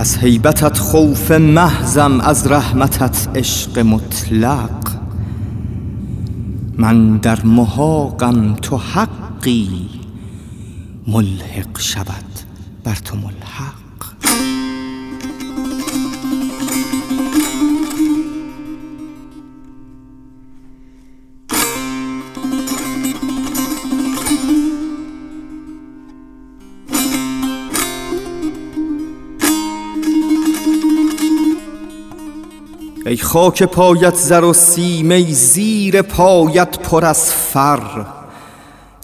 از حیبتت خوف محزم از رحمتت عشق مطلق. من در محاقم تو حقی ملحق شود بر تو ملحق. ای خاک پایت زر و سیم ای زیر پایت پر از فر.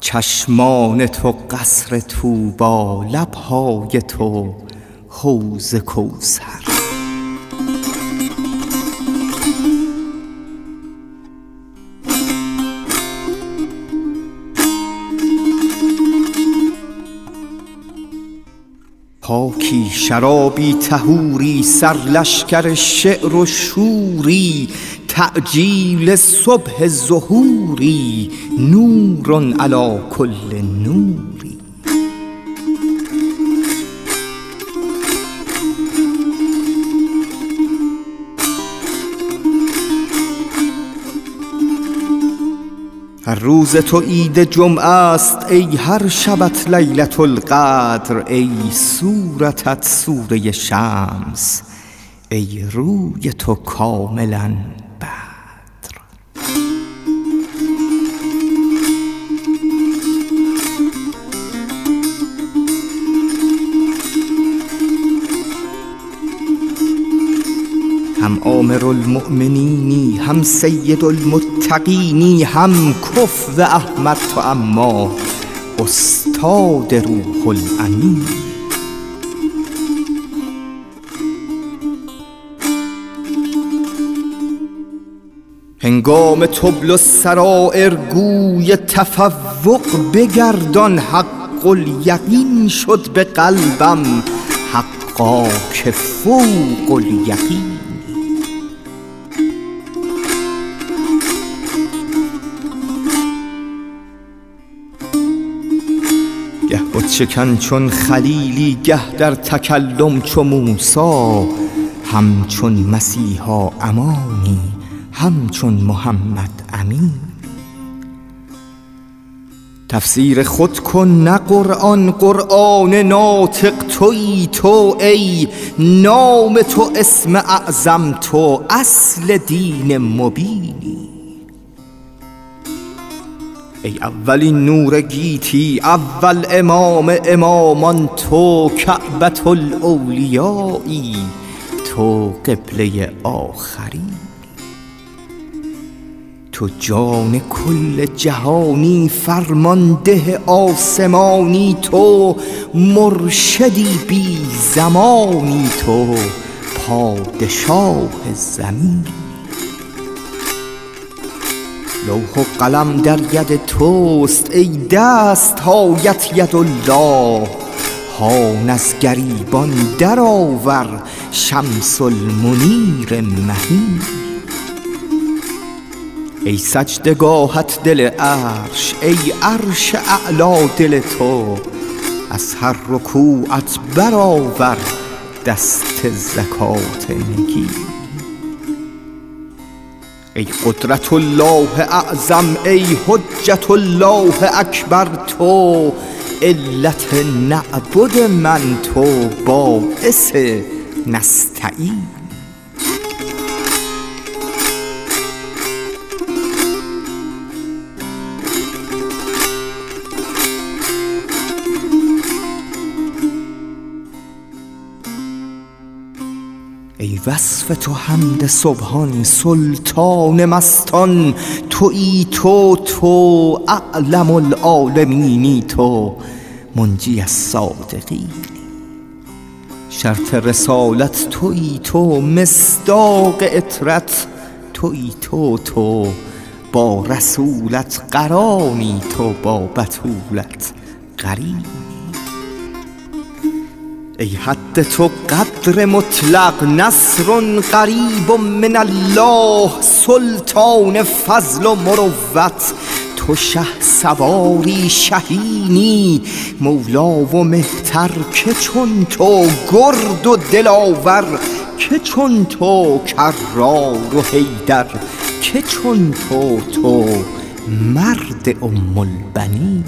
چشمان تو قصر طوبی لبهای تو حوض کوثر. پاکی شرابی تهوری سرلشکر شعر و شوری تعجیل صبح ظهوری نور علی کل نوری. هر روز تو عید جمعه است ای هر شبت لیلت القدر ای صورتت سوره شمس ای روی تو کاملا هم آمر المؤمنینی هم سید المتقینی هم کف و احمد تو اما استاد روح الامین. هنگام طبل السرائر گوی تفوق بگردان حق الیقین شد به قلبم حقا که فوق الیقینی گه بت شکن چون خلیلی گه در تکلم چو موسی همچون مسیحا امانی همچون محمد امین. تفسیر خود کن نه قرآن قرآن ناطق تویی تو ای نام تو اسم اعظم تو اصل دین مبینی. ای اولین نور گیتی اول امام امامان تو کعبة الاولیایی تو قبله آخرین. تو جان کل جهانی فرمانده آسمانی تو مرشدی بی زمانی تو پادشاه زمینی لوح و قلم در ید توست ای دستهایت یدالله. هان از گریبان درآور شمس المنیر مهین ای سجده گاهت دل عرش ای عرش اعلی دل تو. از هر رکوعت برآور دست زکات نگین ای قدرت الله اعظم ای حجة الله اکبر تو علت نعبد من تو باعث نستعین. ای وصف تو حمد سبحان سلطان مستان تویی تو تو اعلم العالمینی تو منجی الصادقینی شرط رسالت تویی تو مصداق عترت تویی تو تو با رسولت قرانی تو با بتولت قرینی ای حد تو قدر مطلق نصر قریب من الله سلطان فضل و مروت. تو شه سواری شهینی مولا و مهتر که چون تو گرد و دلاور که چون تو کرار و حیدر که چون تو تو مرد ام البنین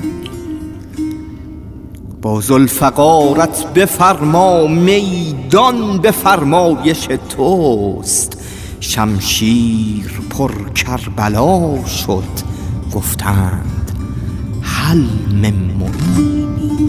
با زلفقارت بفرما میدان به فرمایش توست. شمشیر پر کربلا شد گفتند من معینی